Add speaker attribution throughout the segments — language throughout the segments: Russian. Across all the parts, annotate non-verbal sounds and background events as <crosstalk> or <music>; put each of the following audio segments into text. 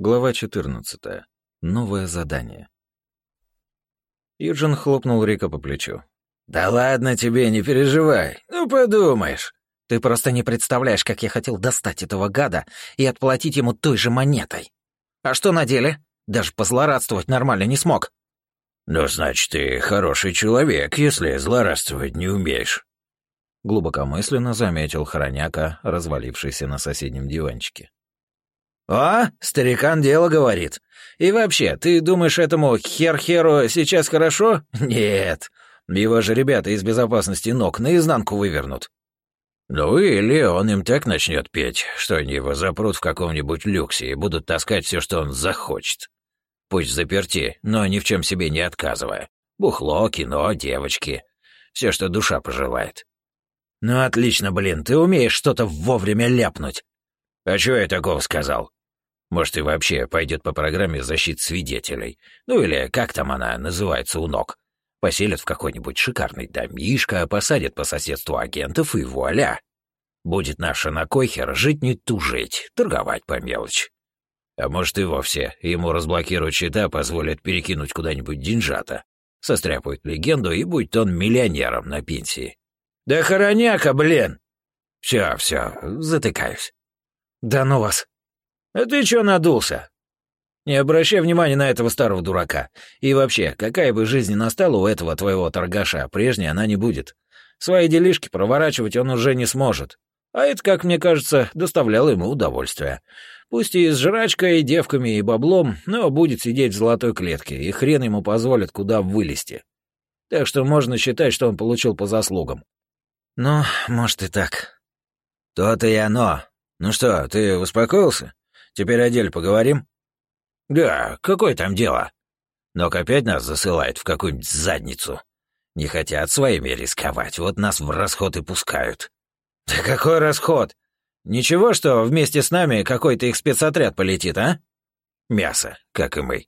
Speaker 1: Глава 14. Новое задание. Юджин хлопнул Рика по плечу.
Speaker 2: «Да ладно тебе, не переживай. Ну, подумаешь.
Speaker 3: Ты просто не представляешь, как я хотел достать этого гада и отплатить ему той же монетой. А что на деле? Даже позлорадствовать нормально не смог».
Speaker 2: «Ну, значит, ты хороший человек, если злорадствовать не умеешь».
Speaker 1: Глубокомысленно заметил Хороняка, развалившийся на соседнем диванчике.
Speaker 2: «О, старикан дело говорит. И вообще, ты думаешь, этому хер-херу сейчас хорошо? Нет. Его же ребята из безопасности ног наизнанку вывернут». «Ну или он им так начнет петь, что они его запрут в каком-нибудь люксе и будут таскать все, что он захочет. Пусть заперти, но ни в чем себе не отказывая. Бухло, кино, девочки. Все, что душа пожелает». «Ну отлично, блин, ты умеешь что-то вовремя ляпнуть». «А чего я такого сказал?» Может, и вообще пойдет по программе защит свидетелей. Ну или как там она называется у ног. Поселят в какой-нибудь шикарный домишко, посадят по соседству агентов и вуаля. Будет наша накойхер жить не тужить, торговать по мелочи. А может и вовсе, ему разблокируют счета, позволят перекинуть куда-нибудь деньжата. Состряпают легенду, и будет он миллионером на пенсии. Да хороняка, блин! Все, все, затыкаюсь.
Speaker 3: Да ну вас.
Speaker 2: «А ты чё надулся?» «Не обращай внимания на этого старого дурака. И вообще, какая бы жизнь ни настала у этого твоего торгаша, прежней она не будет. Свои делишки проворачивать он уже не сможет. А это, как мне кажется, доставляло ему удовольствие. Пусть и с жрачкой, и девками, и баблом, но будет сидеть в золотой клетке, и хрен ему позволит куда вылезти. Так что можно считать, что он получил по заслугам».
Speaker 3: «Ну, может и так».
Speaker 2: «То-то и оно. Ну что, ты успокоился?» Теперь о деле поговорим?» «Да, какое там дело? Нок опять нас засылает в какую-нибудь задницу. Не хотят своими рисковать, вот нас в расход и пускают». «Да какой расход? Ничего, что вместе с нами какой-то их спецотряд полетит, а? Мясо, как и мы.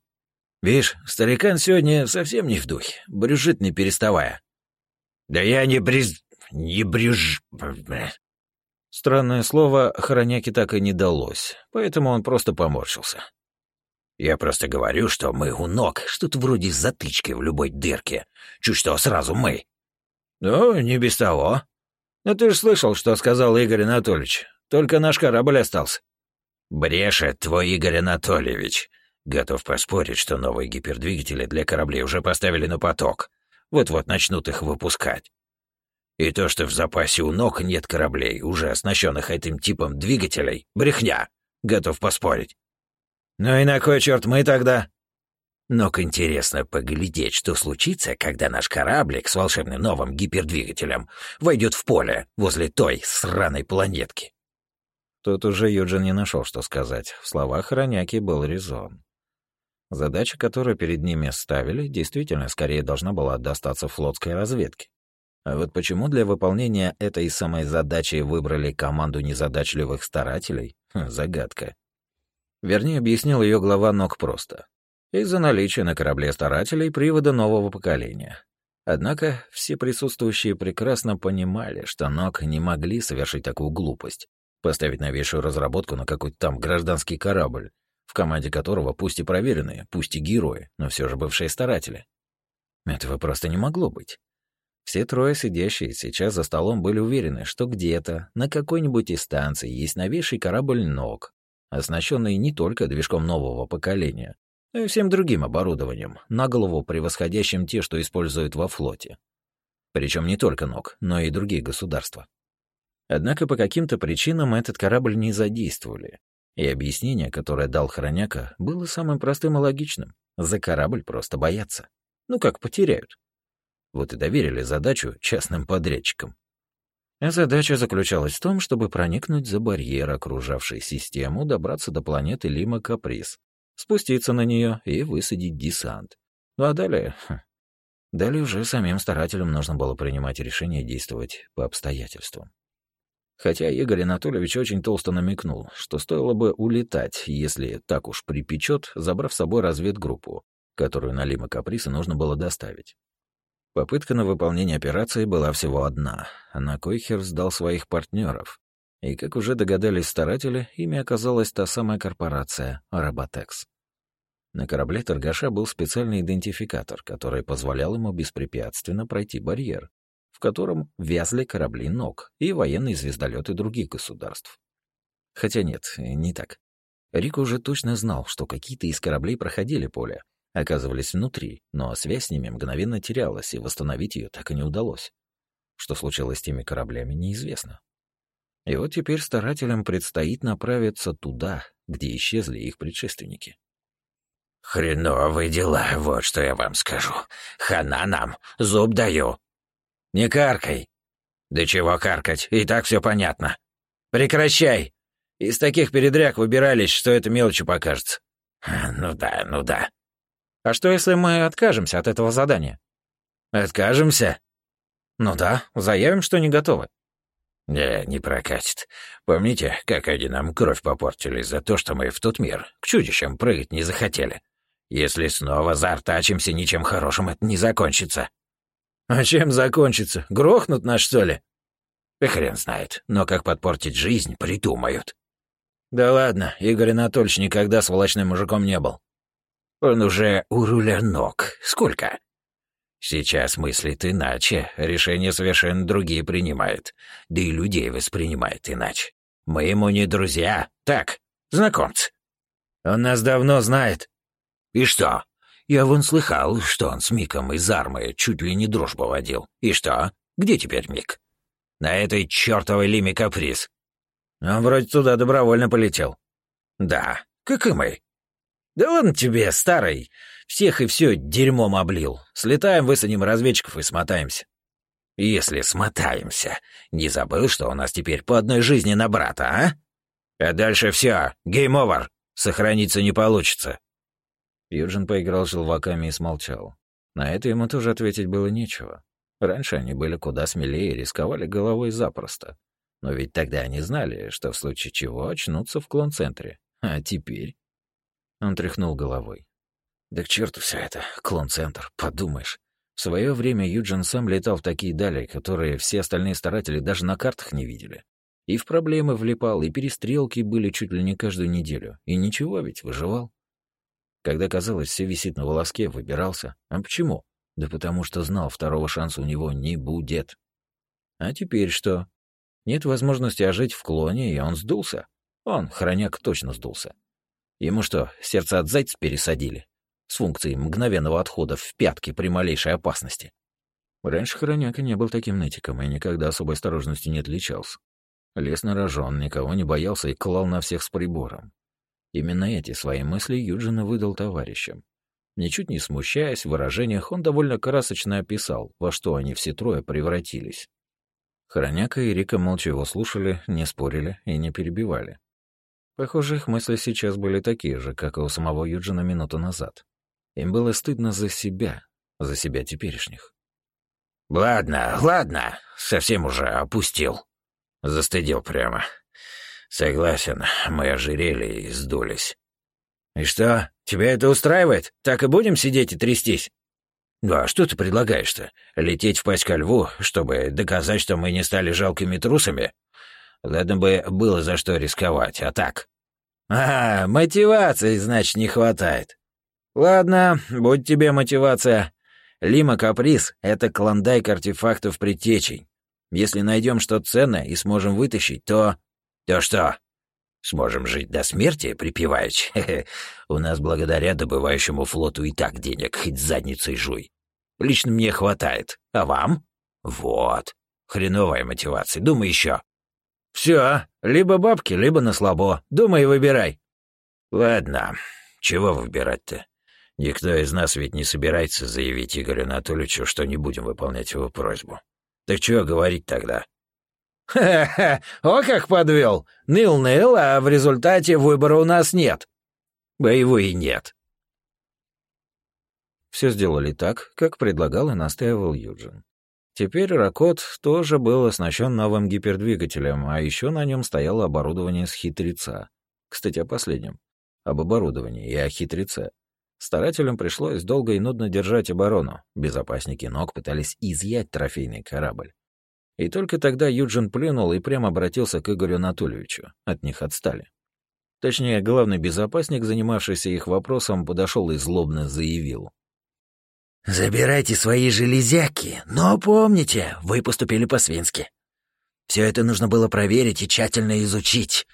Speaker 2: Видишь, старикан сегодня совсем не в духе, брюжит не переставая». «Да я не бриз... не брюж...
Speaker 1: Странное слово Хороняке так и не далось, поэтому он просто поморщился.
Speaker 2: «Я просто говорю, что мы у ног, что-то вроде затычки в любой дырке. Чуть что, сразу мы». «Ну, не без того. Но ты же слышал, что сказал Игорь Анатольевич. Только наш корабль остался». «Брешет твой Игорь Анатольевич. Готов поспорить, что новые гипердвигатели для кораблей уже поставили на поток. Вот-вот начнут их выпускать. И то, что в запасе у ног нет кораблей, уже оснащенных этим типом двигателей, брехня. Готов поспорить. Ну и на кой черт мы тогда? Ног интересно поглядеть, что случится, когда наш кораблик с волшебным новым гипердвигателем войдет в поле возле той сраной планетки.
Speaker 1: Тут уже Юджин не нашел, что сказать. В словах Хроняки был резон. Задача, которую перед ними ставили, действительно скорее должна была достаться флотской разведке. А вот почему для выполнения этой самой задачи выбрали команду незадачливых старателей хм, — загадка. Вернее, объяснил ее глава НОК просто. Из-за наличия на корабле старателей привода нового поколения. Однако все присутствующие прекрасно понимали, что НОК не могли совершить такую глупость — поставить новейшую разработку на какой-то там гражданский корабль, в команде которого пусть и проверенные, пусть и герои, но все же бывшие старатели. Этого просто не могло быть. Все трое сидящие сейчас за столом были уверены, что где-то, на какой-нибудь из станций, есть новейший корабль «Ног», оснащенный не только движком нового поколения, но и всем другим оборудованием, на голову превосходящим те, что используют во флоте. Причем не только «Ног», но и другие государства. Однако по каким-то причинам этот корабль не задействовали, и объяснение, которое дал Хроняка, было самым простым и логичным. За корабль просто боятся. Ну как потеряют. Вот и доверили задачу частным подрядчикам. А задача заключалась в том, чтобы проникнуть за барьер, окружавший систему, добраться до планеты Лима Каприз, спуститься на нее и высадить десант. Ну а далее... Хм, далее уже самим старателям нужно было принимать решение действовать по обстоятельствам. Хотя Игорь Анатольевич очень толсто намекнул, что стоило бы улетать, если так уж припечет, забрав с собой разведгруппу, которую на Лима Каприса нужно было доставить. Попытка на выполнение операции была всего одна. На Койхер сдал своих партнеров. И, как уже догадались старатели, ими оказалась та самая корпорация «Роботекс». На корабле торгаша был специальный идентификатор, который позволял ему беспрепятственно пройти барьер, в котором вязли корабли НОК и военные звездолеты других государств. Хотя нет, не так. Рик уже точно знал, что какие-то из кораблей проходили поле, оказывались внутри, но связь с ними мгновенно терялась, и восстановить ее так и не удалось. Что случилось с теми кораблями, неизвестно. И вот теперь старателям предстоит направиться туда, где исчезли их предшественники.
Speaker 2: «Хреновые дела, вот что я вам скажу. Хана нам, зуб даю». «Не каркай». «Да чего каркать, и так все понятно». «Прекращай. Из таких передряг выбирались, что это мелочью покажется». «Ну да, ну да».
Speaker 3: «А что, если мы откажемся от этого задания?»
Speaker 2: «Откажемся?»
Speaker 3: «Ну да, заявим, что не готовы».
Speaker 2: «Не, не прокатит. Помните, как они нам кровь попортили за то, что мы в тот мир к чудищам прыгать не захотели? Если снова заортачимся, ничем хорошим это не закончится».
Speaker 3: «А чем закончится? Грохнут нас, что ли?»
Speaker 2: И хрен знает, но как подпортить жизнь, придумают.
Speaker 3: «Да ладно, Игорь Анатольевич никогда сволочным мужиком не был».
Speaker 2: «Он уже у руля ног. Сколько?» Сейчас мыслит иначе, решения совершенно другие принимает, да и людей воспринимает иначе. Мы ему не друзья, так, знакомцы.
Speaker 3: Он нас давно знает.
Speaker 2: И что? Я вон слыхал, что он с Миком из армы чуть ли не дружбу водил. И что? Где теперь Мик? На этой чертовой лиме каприз.
Speaker 3: Он вроде туда добровольно полетел.
Speaker 2: Да, как и мы.
Speaker 3: Да ладно тебе, старый. Всех и все дерьмом облил. Слетаем, высадим разведчиков и смотаемся.
Speaker 2: Если смотаемся, не забыл, что у нас теперь по одной жизни на брата, а? А дальше все, game over. Сохраниться не получится.
Speaker 1: Юджин поиграл желваками и смолчал. На это ему тоже ответить было нечего. Раньше они были куда смелее и рисковали головой запросто. Но ведь тогда они знали, что в случае чего очнутся в клон-центре. А теперь... Он тряхнул головой. Да к черту все это, клон-центр, подумаешь. В свое время Юджин сам летал в такие дали, которые все остальные старатели даже на картах не видели. И в проблемы влипал, и перестрелки были чуть ли не каждую неделю. И ничего ведь, выживал. Когда казалось, все висит на волоске, выбирался. А почему? Да потому что знал, второго шанса у него не будет. А теперь что? Нет возможности ожить в клоне, и он сдулся. Он, хроняк, точно сдулся. Ему что, сердце от зайца пересадили? с функцией мгновенного отхода в пятки при малейшей опасности. Раньше Хороняка не был таким нытиком и никогда особой осторожностью не отличался. Лес на рожон, никого не боялся и клал на всех с прибором. Именно эти свои мысли Юджина выдал товарищам. Ничуть не смущаясь в выражениях, он довольно красочно описал, во что они все трое превратились. Хороняка и Рика молча его слушали, не спорили и не перебивали. Похоже, их мысли сейчас были такие же, как и у самого Юджина минуту назад. Им было стыдно за себя, за себя теперешних.
Speaker 2: «Ладно, ладно, совсем уже опустил. Застыдил прямо. Согласен, мы ожирели и сдулись».
Speaker 3: «И что, тебя это устраивает? Так и будем сидеть и трястись?»
Speaker 2: «Ну а что ты предлагаешь-то? Лететь в пасть ко льву, чтобы доказать, что мы не стали жалкими трусами? Ладно бы было за что рисковать, а так...»
Speaker 3: «А, мотивации, значит, не хватает. Ладно, будь тебе мотивация. Лима Каприз — это клондайк артефактов предтечей. Если найдем что-то ценное и сможем вытащить, то...
Speaker 2: То что? Сможем жить до смерти, припеваючи? <laughs> У нас благодаря добывающему флоту и так денег хоть задницей жуй. Лично мне хватает. А вам? Вот. Хреновая мотивация. Думай еще.
Speaker 3: Все, либо бабки, либо на слабо. Думай и выбирай.
Speaker 2: Ладно, чего выбирать-то? Никто из нас ведь не собирается заявить Игорю Анатольевичу, что не будем выполнять его просьбу. Так чего говорить тогда?
Speaker 3: Ха-ха, о как подвел! Ныл-ныл, а в результате выбора у нас нет.
Speaker 2: Боевой нет.
Speaker 1: Все сделали так, как предлагал и настаивал Юджин. Теперь Ракот тоже был оснащен новым гипердвигателем, а еще на нем стояло оборудование с хитреца. Кстати, о последнем. Об оборудовании и о хитреце. Старателям пришлось долго и нудно держать оборону. Безопасники ног пытались изъять трофейный корабль. И только тогда Юджин плюнул и прямо обратился к Игорю Анатольевичу. От них отстали. Точнее, главный безопасник, занимавшийся их вопросом, подошел и злобно заявил.
Speaker 3: «Забирайте свои железяки, но помните, вы поступили по-свински. Все это нужно было проверить и тщательно изучить.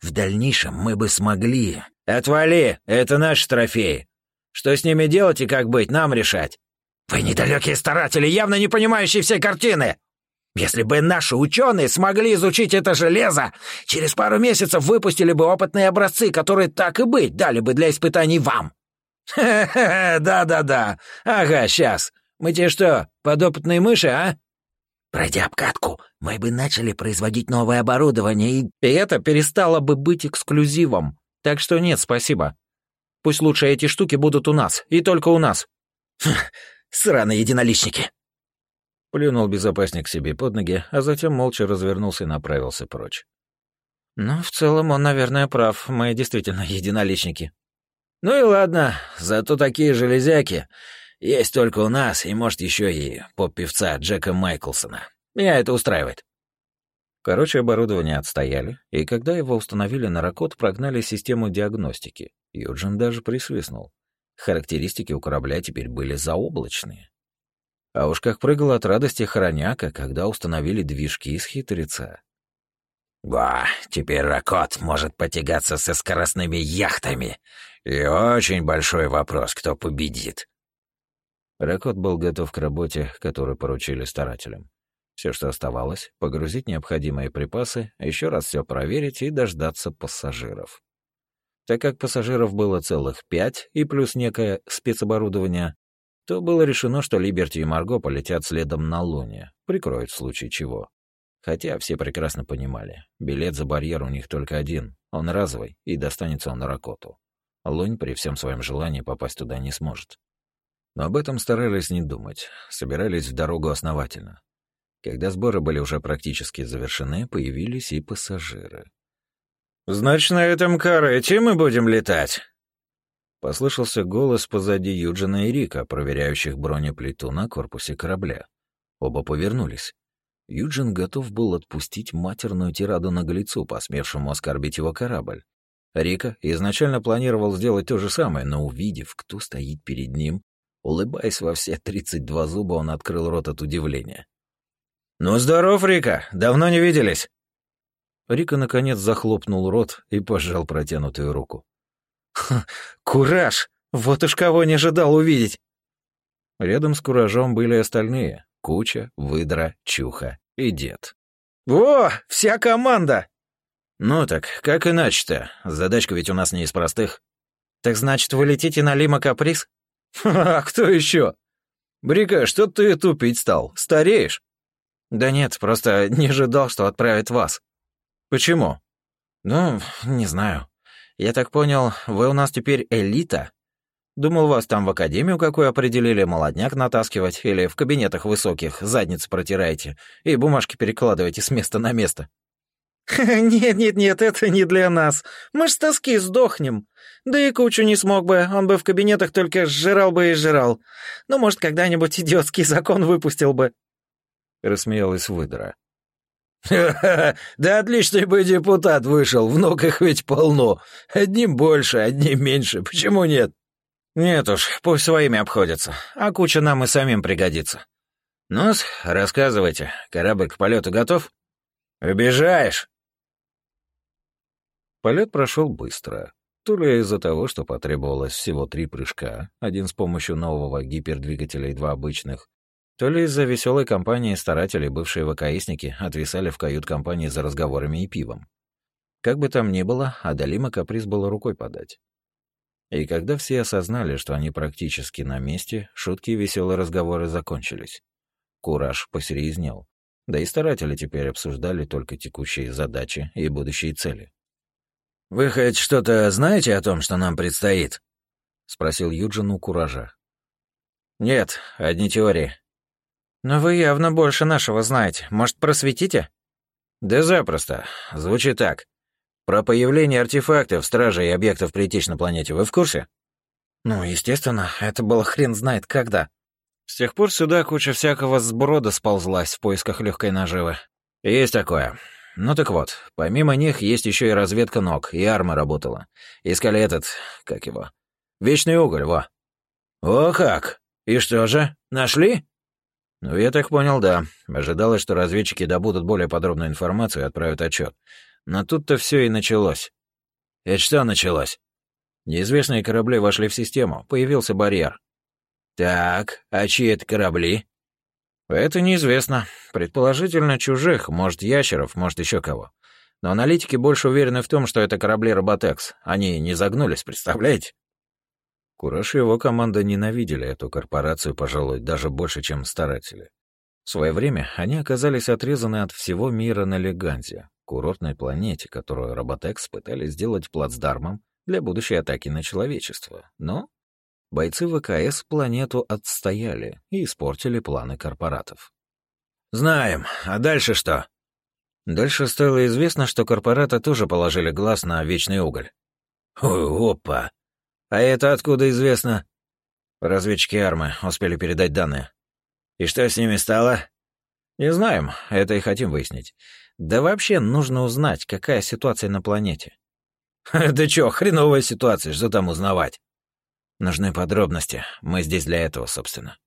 Speaker 3: В дальнейшем мы бы смогли...»
Speaker 2: «Отвали! Это наши трофеи! Что с ними делать и как быть, нам решать!»
Speaker 3: «Вы недалекие старатели, явно не понимающие всей картины!» Если бы наши ученые смогли изучить это железо, через пару месяцев выпустили бы опытные образцы, которые так и быть дали бы для испытаний вам. <laughs>
Speaker 2: да-да-да. Ага, сейчас. Мы тебе что, подопытные мыши, а?
Speaker 3: Пройдя обкатку, мы бы начали производить новое оборудование, и...
Speaker 1: и это перестало бы быть эксклюзивом. Так что нет, спасибо. Пусть лучше эти штуки будут у нас, и только у нас. <laughs>
Speaker 3: Сраные единоличники.
Speaker 1: Плюнул безопасник себе под ноги, а затем молча развернулся и направился прочь.
Speaker 2: «Ну, в целом он, наверное, прав. Мы действительно единоличники». «Ну и ладно, зато такие железяки есть только у нас, и, может, еще и поп-певца Джека Майклсона. Меня это устраивает».
Speaker 1: Короче, оборудование отстояли, и когда его установили на Ракот, прогнали систему диагностики. Юджин даже присвистнул. Характеристики у корабля теперь были заоблачные. А уж как прыгал от радости хороняка, когда установили движки из хитреца.
Speaker 3: «Ба, теперь Ракот может потягаться со скоростными яхтами. И очень большой вопрос, кто победит».
Speaker 1: Ракот был готов к работе, которую поручили старателям. Все, что оставалось, погрузить необходимые припасы, еще раз все проверить и дождаться пассажиров. Так как пассажиров было целых пять и плюс некое спецоборудование, то было решено, что Либерти и Марго полетят следом на Луне, прикроют в случае чего. Хотя все прекрасно понимали, билет за барьер у них только один, он разовый, и достанется он Ракоту. Лунь при всем своем желании попасть туда не сможет. Но об этом старались не думать, собирались в дорогу основательно. Когда сборы были уже практически завершены, появились и пассажиры.
Speaker 2: «Значит, на этом карете мы будем летать?»
Speaker 1: Послышался голос позади Юджина и Рика, проверяющих бронеплиту на корпусе корабля. Оба повернулись. Юджин готов был отпустить матерную тираду наглецу, посмевшему оскорбить его корабль. Рика изначально планировал сделать то же самое, но увидев, кто стоит перед ним, улыбаясь во все 32 зуба, он открыл рот от удивления.
Speaker 2: «Ну, здоров, Рика! Давно не виделись!»
Speaker 1: Рика, наконец, захлопнул рот и пожал протянутую руку.
Speaker 2: кураж! Вот уж кого не ожидал увидеть!»
Speaker 1: Рядом с куражом были остальные — Куча, Выдра, Чуха и Дед.
Speaker 2: «О, вся команда!»
Speaker 1: «Ну так, как иначе-то? Задачка ведь у нас не из простых».
Speaker 2: «Так значит, вы летите на Лима Каприз?» «А кто еще? Брика, что ты тупить стал? Стареешь?»
Speaker 1: «Да нет, просто не ожидал, что отправят вас».
Speaker 2: «Почему?»
Speaker 1: «Ну, не знаю. Я так понял, вы у нас теперь элита? Думал, вас там в академию какую определили, молодняк натаскивать, или в кабинетах высоких задниц протираете и бумажки перекладываете с места на место». <laughs>
Speaker 2: «Нет-нет-нет, это не для нас. Мы ж с тоски сдохнем. Да и кучу не смог бы, он бы в кабинетах только сжирал бы и сжирал. Ну, может, когда-нибудь идиотский закон выпустил бы».
Speaker 1: Рассмеялась выдра. <laughs>
Speaker 2: Да отличный бы депутат вышел, внук их ведь полно. Одним больше, одним меньше, почему нет?
Speaker 1: Нет уж, пусть своими обходятся, а куча нам и самим пригодится. ну рассказывайте, корабль к полету готов?
Speaker 2: Обижаешь.
Speaker 1: Полет прошел быстро. То ли из-за того, что потребовалось всего три прыжка, один с помощью нового гипердвигателя и два обычных, то ли из-за веселой компании старателей бывшие ВКСники отвисали в кают-компании за разговорами и пивом. Как бы там ни было, Адалима каприз было рукой подать. И когда все осознали, что они практически на месте, шутки и веселые разговоры закончились. Кураж посерьезнел. Да и старатели теперь обсуждали только текущие задачи и будущие цели.
Speaker 2: «Вы хоть что-то знаете о том, что нам предстоит?» — спросил Юджин у Куража.
Speaker 1: «Нет, одни теории.
Speaker 2: «Но вы явно больше нашего знаете. Может, просветите?»
Speaker 1: «Да запросто. Звучит так. Про появление артефактов, стражей и объектов притечь на планете вы в курсе?»
Speaker 2: «Ну, естественно, это было хрен знает когда».
Speaker 1: С тех пор сюда куча всякого сброда сползлась в поисках легкой наживы. Есть такое. Ну так вот, помимо них есть еще и разведка ног, и арма работала. Искали этот, как его, вечный уголь, во.
Speaker 2: О как! И что же, нашли?
Speaker 1: Ну, я так понял, да. Ожидалось, что разведчики добудут более подробную информацию и отправят отчет. Но тут-то все и началось.
Speaker 2: Это что началось?
Speaker 1: Неизвестные корабли вошли в систему, появился барьер.
Speaker 2: Так, а чьи это корабли?
Speaker 1: Это неизвестно. Предположительно, чужих, может, ящеров, может, еще кого. Но аналитики больше уверены в том, что это корабли Роботекс. Они не загнулись, представляете? Кураж и его команда ненавидели эту корпорацию, пожалуй, даже больше, чем старатели. В свое время они оказались отрезаны от всего мира на Леганзе, курортной планете, которую Роботекс пытались сделать плацдармом для будущей атаки на человечество. Но бойцы ВКС планету отстояли и испортили планы корпоратов.
Speaker 2: «Знаем. А дальше что?»
Speaker 1: Дальше стало известно, что корпораты тоже положили глаз на вечный уголь.
Speaker 2: Ой, опа! А это откуда известно?
Speaker 1: Разведчики армы успели передать данные.
Speaker 2: И что с ними стало?
Speaker 1: Не знаем, это и хотим выяснить. Да вообще нужно узнать, какая ситуация на планете. <laughs>
Speaker 2: Да чё, хреновая ситуация, что там узнавать?
Speaker 1: Нужны подробности. Мы здесь для этого, собственно.